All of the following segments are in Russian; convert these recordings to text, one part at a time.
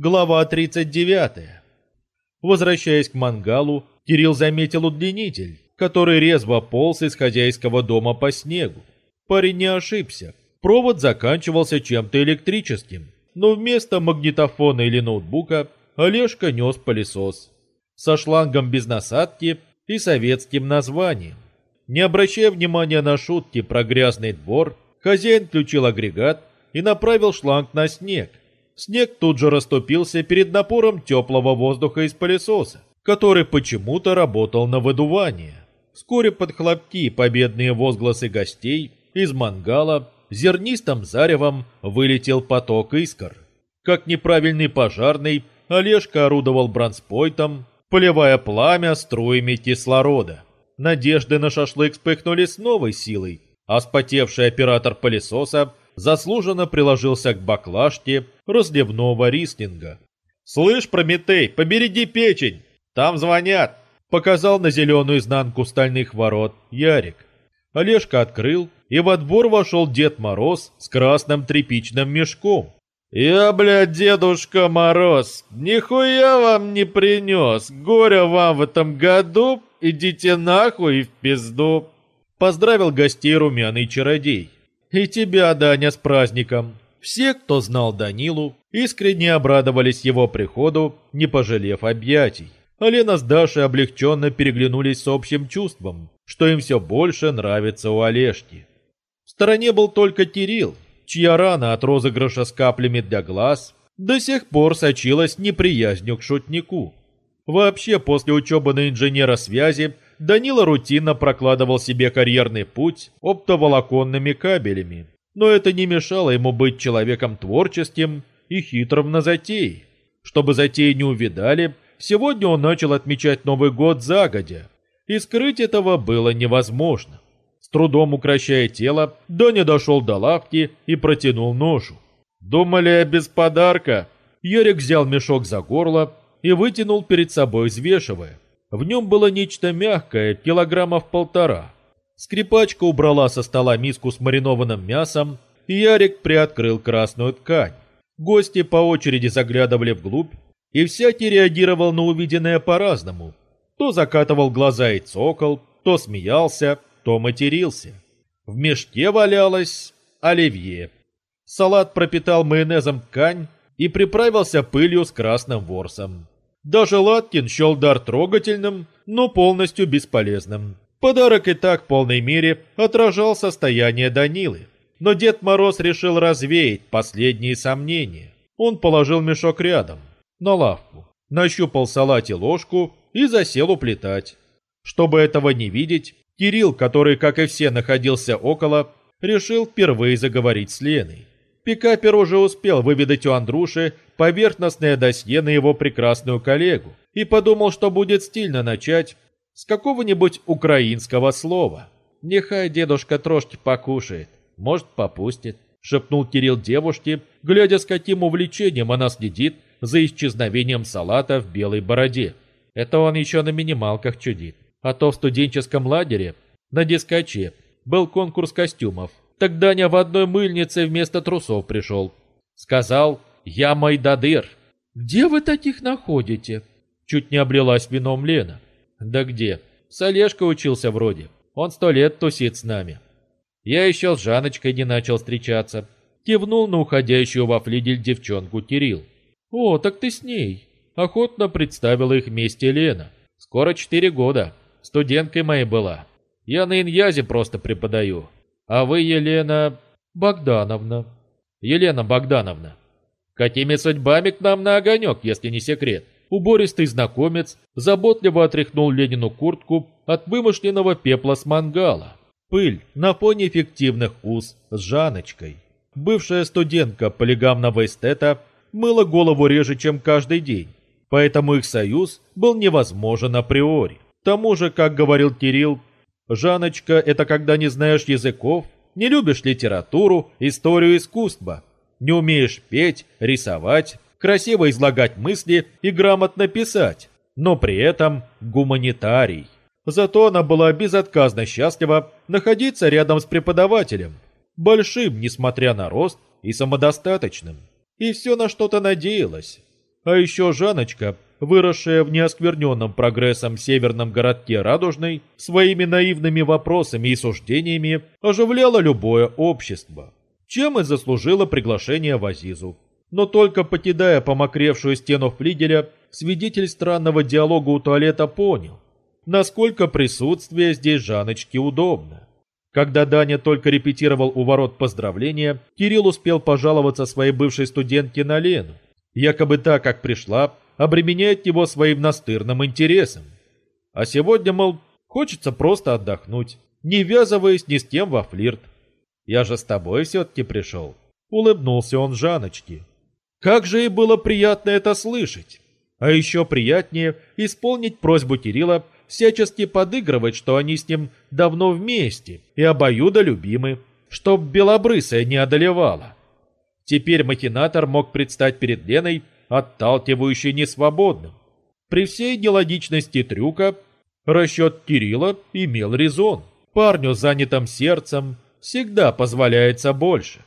Глава 39. Возвращаясь к мангалу, Кирилл заметил удлинитель, который резво полз из хозяйского дома по снегу. Парень не ошибся. Провод заканчивался чем-то электрическим, но вместо магнитофона или ноутбука Олежка нес пылесос. Со шлангом без насадки и советским названием. Не обращая внимания на шутки про грязный двор, хозяин включил агрегат и направил шланг на снег, Снег тут же расступился перед напором теплого воздуха из пылесоса, который почему-то работал на выдувание. Вскоре под хлопки победные возгласы гостей из мангала зернистым заревом вылетел поток искр. Как неправильный пожарный, Олежка орудовал бронспойтом, поливая пламя струями кислорода. Надежды на шашлык вспыхнули с новой силой, а спотевший оператор пылесоса заслуженно приложился к баклажке разливного рислинга. «Слышь, Прометей, побереги печень! Там звонят!» Показал на зеленую изнанку стальных ворот Ярик. Олежка открыл, и во двор вошел Дед Мороз с красным тряпичным мешком. «Я, блядь, Дедушка Мороз, нихуя вам не принес! Горя вам в этом году! Идите нахуй и в пизду!» Поздравил гостей румяный чародей. И тебя, Даня, с праздником. Все, кто знал Данилу, искренне обрадовались его приходу, не пожалев объятий. А с Дашей облегченно переглянулись с общим чувством, что им все больше нравится у Олежки. В стороне был только Кирилл, чья рана от розыгрыша с каплями для глаз до сих пор сочилась неприязнью к шутнику. Вообще, после учебы на инженера связи Данила рутинно прокладывал себе карьерный путь оптоволоконными кабелями, но это не мешало ему быть человеком творческим и хитрым на затеи. Чтобы затеи не увидали, сегодня он начал отмечать Новый год загодя, и скрыть этого было невозможно. С трудом укращая тело, Доня дошел до лавки и протянул ножу. «Думали я без подарка?» Ярик взял мешок за горло и вытянул перед собой, взвешивая. В нем было нечто мягкое, килограммов полтора. Скрипачка убрала со стола миску с маринованным мясом, и Ярик приоткрыл красную ткань. Гости по очереди заглядывали вглубь, и всякий реагировал на увиденное по-разному. То закатывал глаза и цокол, то смеялся, то матерился. В мешке валялось оливье. Салат пропитал майонезом ткань и приправился пылью с красным ворсом. Даже Латкин счел дар трогательным, но полностью бесполезным. Подарок и так в полной мере отражал состояние Данилы. Но Дед Мороз решил развеять последние сомнения. Он положил мешок рядом, на лавку, нащупал в салате ложку и засел уплетать. Чтобы этого не видеть, Кирилл, который, как и все, находился около, решил впервые заговорить с Леной. Пикапер уже успел выведать у Андруши поверхностное досье на его прекрасную коллегу и подумал, что будет стильно начать с какого-нибудь украинского слова. «Нехай дедушка трошки покушает, может, попустит», — шепнул Кирилл девушке, глядя с каким увлечением она следит за исчезновением салата в белой бороде. Это он еще на минималках чудит. А то в студенческом лагере на дискаче был конкурс костюмов, так Даня в одной мыльнице вместо трусов пришел. Сказал, я Майдадыр. Где вы таких находите? Чуть не облилась вином Лена. Да где? С Олежкой учился вроде. Он сто лет тусит с нами. Я еще с Жаночкой не начал встречаться. Кивнул на уходящую во флигель девчонку Кирилл. О, так ты с ней. Охотно представила их вместе Лена. Скоро четыре года. Студенткой моей была. Я на иньязе просто преподаю. А вы, Елена Богдановна. Елена Богдановна. Какими судьбами к нам на огонек, если не секрет? Убористый знакомец заботливо отряхнул Ленину куртку от вымышленного пепла с мангала. Пыль на фоне эффективных уз с Жаночкой. Бывшая студентка полигамного эстета мыла голову реже, чем каждый день, поэтому их союз был невозможен априори. К тому же, как говорил Кирилл, Жаночка, это когда не знаешь языков, не любишь литературу, историю искусства, не умеешь петь, рисовать, красиво излагать мысли и грамотно писать, но при этом гуманитарий. Зато она была безотказно счастлива находиться рядом с преподавателем, большим, несмотря на рост, и самодостаточным. И все на что-то надеялась. А еще Жаночка, выросшая в неоскверненном прогрессом северном городке Радужной, своими наивными вопросами и суждениями оживляла любое общество, чем и заслужила приглашение в Азизу. Но только покидая помокревшую стену флигеля, свидетель странного диалога у туалета понял, насколько присутствие здесь Жаночки удобно. Когда Даня только репетировал у ворот поздравления, Кирилл успел пожаловаться своей бывшей студентке на Лену. Якобы так, как пришла, обременяет его своим настырным интересом. А сегодня, мол, хочется просто отдохнуть, не ввязываясь ни с кем во флирт. Я же с тобой все-таки пришел. Улыбнулся он Жаночке. Как же ей было приятно это слышать. А еще приятнее исполнить просьбу Кирилла всячески подыгрывать, что они с ним давно вместе и обоюдо любимы, чтоб белобрысая не одолевала. Теперь махинатор мог предстать перед Леной, отталкивающей несвободным. При всей нелогичности трюка расчет Кирилла имел резон. Парню, занятым сердцем, всегда позволяется больше.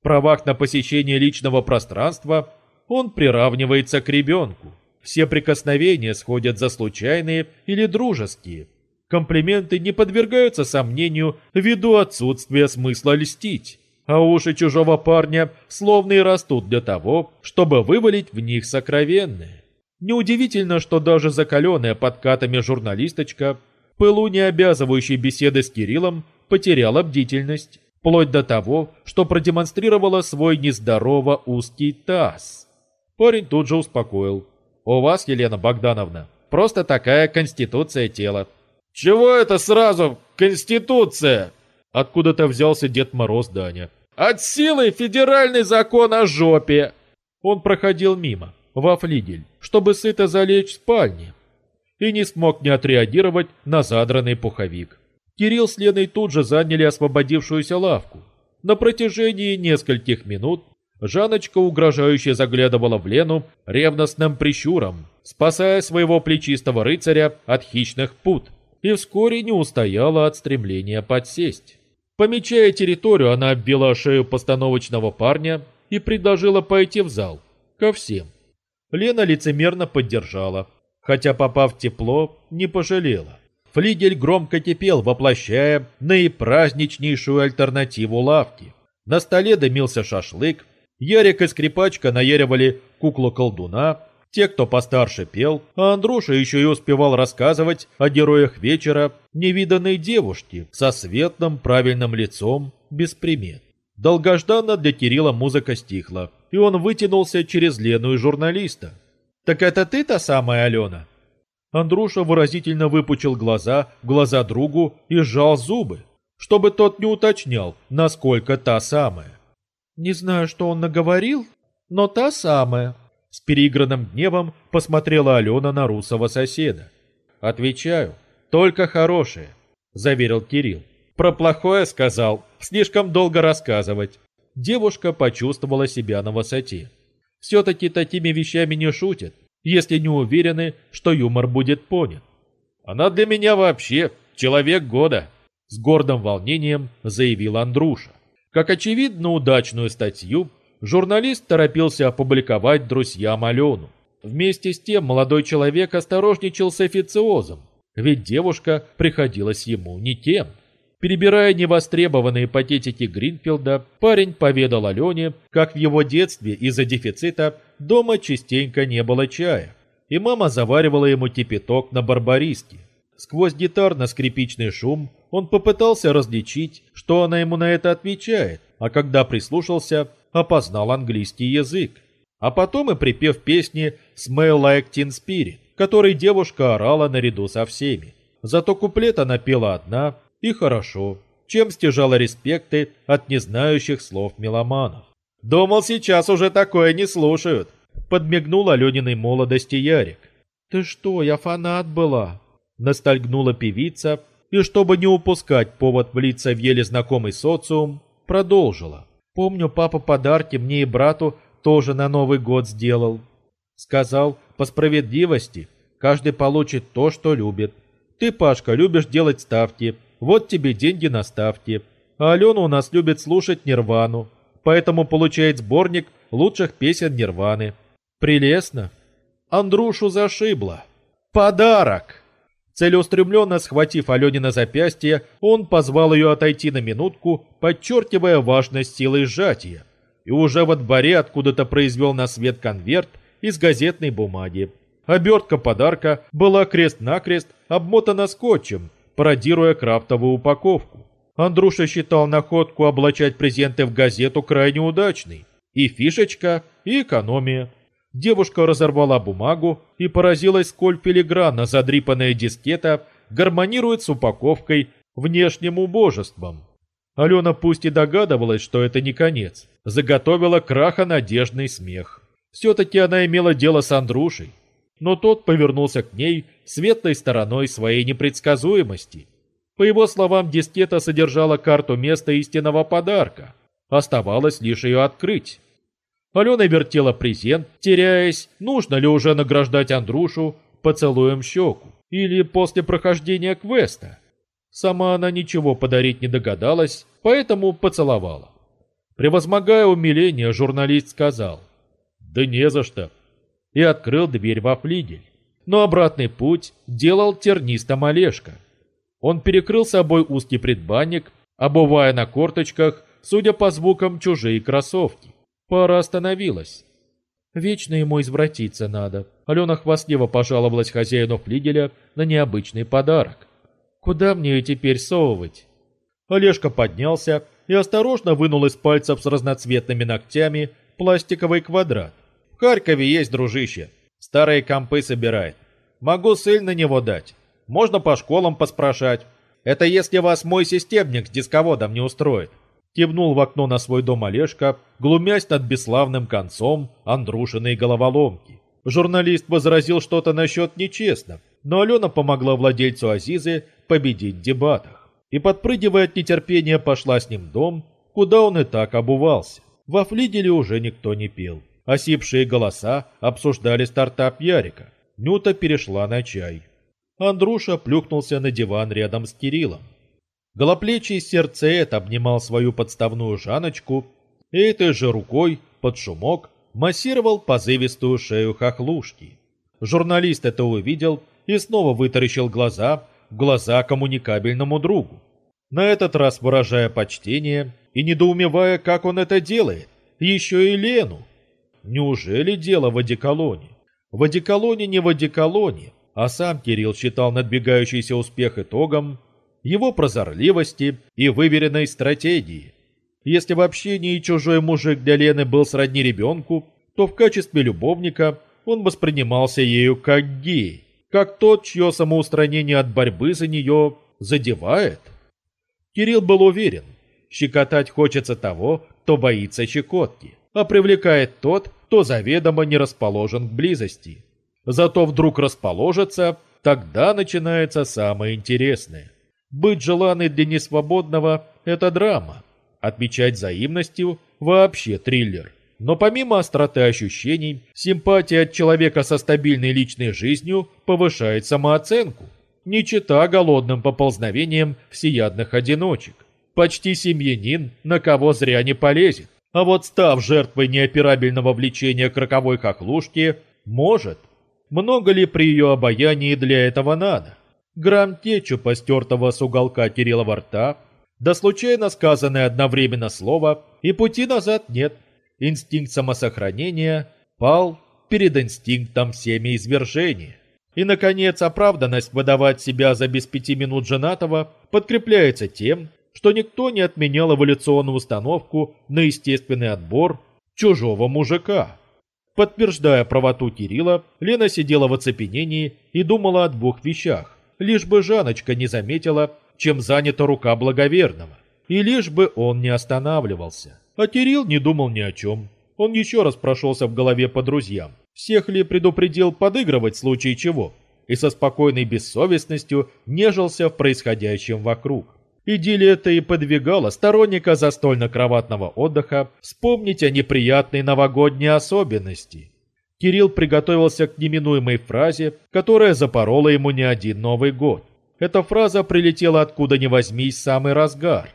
В правах на посещение личного пространства он приравнивается к ребенку. Все прикосновения сходят за случайные или дружеские. Комплименты не подвергаются сомнению ввиду отсутствия смысла льстить. А уши чужого парня словно и растут для того, чтобы вывалить в них сокровенное. Неудивительно, что даже закаленная подкатами журналисточка, пылу не обязывающей беседы с Кириллом, потеряла бдительность, вплоть до того, что продемонстрировала свой нездорово узкий таз. Парень тут же успокоил. У вас, Елена Богдановна, просто такая конституция тела. Чего это сразу конституция? Откуда-то взялся Дед Мороз Даня. От силы федеральный закон о жопе. Он проходил мимо, во флигель, чтобы сыто залечь в спальне, и не смог не отреагировать на задранный пуховик. Кирилл с Леной тут же заняли освободившуюся лавку. На протяжении нескольких минут Жаночка угрожающе заглядывала в Лену ревностным прищуром, спасая своего плечистого рыцаря от хищных пут, и вскоре не устояла от стремления подсесть. Помечая территорию, она обвела шею постановочного парня и предложила пойти в зал, ко всем. Лена лицемерно поддержала, хотя, попав в тепло, не пожалела. Флигель громко кипел, воплощая наипраздничнейшую альтернативу лавки. На столе дымился шашлык, Ярик и скрипачка наяривали куклу-колдуна, те, кто постарше пел, а Андруша еще и успевал рассказывать о героях вечера невиданной девушки со светлым правильным лицом, без примет. Долгожданно для Кирилла музыка стихла, и он вытянулся через Лену и журналиста. «Так это ты та самая Алена?» Андруша выразительно выпучил глаза в глаза другу и сжал зубы, чтобы тот не уточнял, насколько та самая. Не знаю, что он наговорил, но та самая. С переигранным гневом посмотрела Алена на русого соседа. Отвечаю, только хорошее, заверил Кирилл. Про плохое сказал, слишком долго рассказывать. Девушка почувствовала себя на высоте. Все-таки такими вещами не шутят, если не уверены, что юмор будет понят. Она для меня вообще человек года, с гордым волнением заявил Андруша. Как очевидно удачную статью, журналист торопился опубликовать друзьям Алену. Вместе с тем молодой человек осторожничал с официозом, ведь девушка приходилась ему не тем. Перебирая невостребованные патетики Гринфилда, парень поведал Алене, как в его детстве из-за дефицита дома частенько не было чая, и мама заваривала ему кипяток на барбариске. Сквозь гитарно-скрипичный шум он попытался различить, что она ему на это отвечает, а когда прислушался, опознал английский язык. А потом и припев песни «Smell like Teen Spirit», который девушка орала наряду со всеми. Зато куплет она пела одна и хорошо, чем стяжала респекты от незнающих слов меломанов. «Думал, сейчас уже такое не слушают», — подмигнул Алениной молодости Ярик. «Ты что, я фанат была», Ностальгнула певица и, чтобы не упускать повод влиться в еле знакомый социум, продолжила. «Помню, папа подарки мне и брату тоже на Новый год сделал. Сказал, по справедливости, каждый получит то, что любит. Ты, Пашка, любишь делать ставки, вот тебе деньги на ставки. А Алена у нас любит слушать Нирвану, поэтому получает сборник лучших песен Нирваны. Прелестно, Андрушу зашибло. Подарок! Целеустремленно схватив Алене на запястье, он позвал ее отойти на минутку, подчеркивая важность силы сжатия, и уже во дворе откуда-то произвел на свет конверт из газетной бумаги. Обертка подарка была крест-накрест обмотана скотчем, пародируя крафтовую упаковку. Андруша считал находку облачать презенты в газету крайне удачной. И фишечка, и экономия. Девушка разорвала бумагу и поразилась, сколь филигранно задрипанная дискета гармонирует с упаковкой внешним убожеством. Алена пусть и догадывалась, что это не конец, заготовила краха надежный смех. Все-таки она имела дело с Андрушей, но тот повернулся к ней светлой стороной своей непредсказуемости. По его словам, дискета содержала карту места истинного подарка. Оставалось лишь ее открыть. Алена вертела презент, теряясь, нужно ли уже награждать Андрюшу поцелуем щеку или после прохождения квеста. Сама она ничего подарить не догадалась, поэтому поцеловала. Превозмогая умиление, журналист сказал «Да не за что» и открыл дверь во флигель. Но обратный путь делал тернистом Олежка. Он перекрыл собой узкий предбанник, обувая на корточках, судя по звукам, чужие кроссовки. Пара остановилась. Вечно ему извратиться надо. Алена хвастливо пожаловалась хозяину флигеля на необычный подарок. Куда мне ее теперь совывать? Олежка поднялся и осторожно вынул из пальцев с разноцветными ногтями пластиковый квадрат. В Харькове есть дружище. Старые компы собирает. Могу ссыль на него дать. Можно по школам поспрашать. Это если вас мой системник с дисководом не устроит. Кивнул в окно на свой дом Олежка, глумясь над бесславным концом Андрушиной головоломки. Журналист возразил что-то насчет нечестно, но Алена помогла владельцу Азизы победить в дебатах. И, подпрыгивая от нетерпения, пошла с ним в дом, куда он и так обувался. Во флигеле уже никто не пел. Осипшие голоса обсуждали стартап Ярика. Нюта перешла на чай. Андруша плюхнулся на диван рядом с Кириллом. Голоплечий сердцеед обнимал свою подставную Жаночку и этой же рукой под шумок массировал позывистую шею хохлушки. Журналист это увидел и снова вытаращил глаза в глаза коммуникабельному другу. На этот раз выражая почтение и недоумевая, как он это делает, еще и Лену. Неужели дело в одеколоне? В одеколоне не в одеколоне, а сам Кирилл считал надвигающийся успех итогом его прозорливости и выверенной стратегии. Если в общении чужой мужик для Лены был сродни ребенку, то в качестве любовника он воспринимался ею как гей, как тот, чье самоустранение от борьбы за нее задевает. Кирилл был уверен, щекотать хочется того, кто боится щекотки, а привлекает тот, кто заведомо не расположен к близости. Зато вдруг расположится, тогда начинается самое интересное. Быть желанной для несвободного – это драма. Отмечать взаимностью – вообще триллер. Но помимо остроты ощущений, симпатия от человека со стабильной личной жизнью повышает самооценку. Не чита голодным поползновением всеядных одиночек. Почти семьянин, на кого зря не полезет. А вот став жертвой неоперабельного влечения к роковой хохлушке, может. Много ли при ее обаянии для этого надо? Грамм кетчупа, стертого с уголка Кириллова рта, да случайно сказанное одновременно слово, и пути назад нет. Инстинкт самосохранения пал перед инстинктом семяизвержения. И, наконец, оправданность выдавать себя за без пяти минут женатого подкрепляется тем, что никто не отменял эволюционную установку на естественный отбор чужого мужика. Подтверждая правоту Кирилла, Лена сидела в оцепенении и думала о двух вещах лишь бы Жаночка не заметила, чем занята рука благоверного, и лишь бы он не останавливался. А Кирилл не думал ни о чем. Он еще раз прошелся в голове по друзьям. Всех ли предупредил подыгрывать в случае чего? И со спокойной бессовестностью нежился в происходящем вокруг. Идиллия это и подвигала сторонника застольно-кроватного отдыха вспомнить о неприятной новогодней особенности – Кирилл приготовился к неминуемой фразе, которая запорола ему не один Новый год. Эта фраза прилетела откуда ни возьмись самый разгар.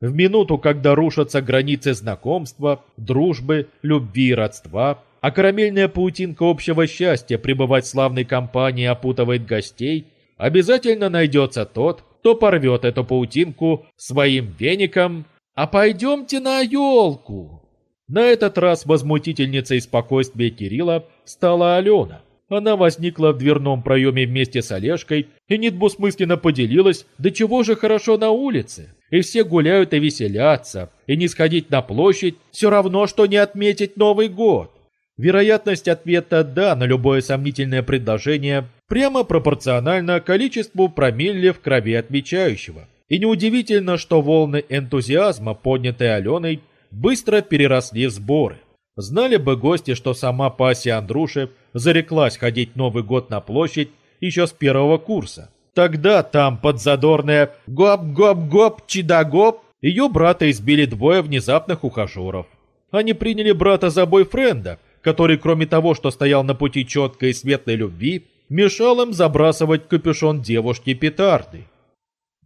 В минуту, когда рушатся границы знакомства, дружбы, любви и родства, а карамельная паутинка общего счастья пребывать в славной компании опутывает гостей, обязательно найдется тот, кто порвет эту паутинку своим веником, а пойдемте на елку. На этот раз возмутительницей спокойствия Кирилла стала Алена. Она возникла в дверном проеме вместе с Олежкой и недвусмысленно поделилась, до чего же хорошо на улице. И все гуляют и веселятся, и не сходить на площадь все равно, что не отметить Новый год. Вероятность ответа «да» на любое сомнительное предложение прямо пропорциональна количеству промилле в крови отвечающего. И неудивительно, что волны энтузиазма, поднятые Аленой, быстро переросли в сборы. Знали бы гости, что сама Пася Андрушев зареклась ходить Новый год на площадь еще с первого курса. Тогда там под задорное «гоп-гоп-гоп, чидагоп» ее брата избили двое внезапных ухажеров. Они приняли брата за бойфренда, который кроме того, что стоял на пути четкой и светлой любви, мешал им забрасывать капюшон девушки петарды.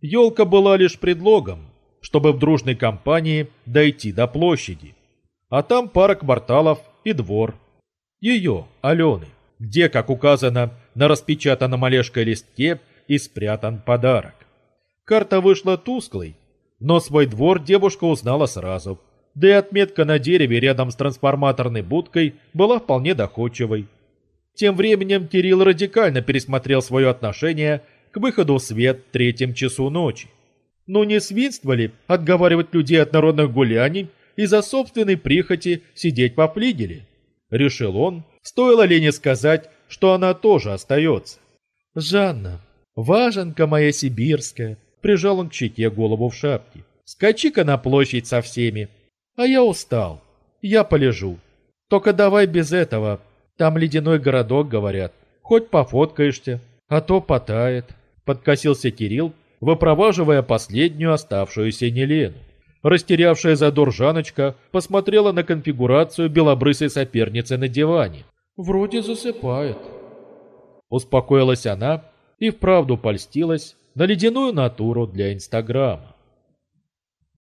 Елка была лишь предлогом, чтобы в дружной компании дойти до площади. А там пара кварталов и двор. Ее, Алены, где, как указано на распечатанном Олежкой листке, и спрятан подарок. Карта вышла тусклой, но свой двор девушка узнала сразу. Да и отметка на дереве рядом с трансформаторной будкой была вполне доходчивой. Тем временем Кирилл радикально пересмотрел свое отношение к выходу в свет в третьем часу ночи. Но не свинство ли отговаривать людей от народных гуляний из-за собственной прихоти сидеть по флигеле? Решил он, стоило Лене сказать, что она тоже остается. «Жанна, важенка моя сибирская», прижал он к щеке голову в шапке. «Скачи-ка на площадь со всеми, а я устал, я полежу. Только давай без этого, там ледяной городок, говорят, хоть пофоткаешься, а то потает». Подкосился Кирилл, выпроваживая последнюю оставшуюся Нелену. Растерявшая задор Жаночка посмотрела на конфигурацию белобрысой соперницы на диване. «Вроде засыпает». Успокоилась она и вправду польстилась на ледяную натуру для Инстаграма.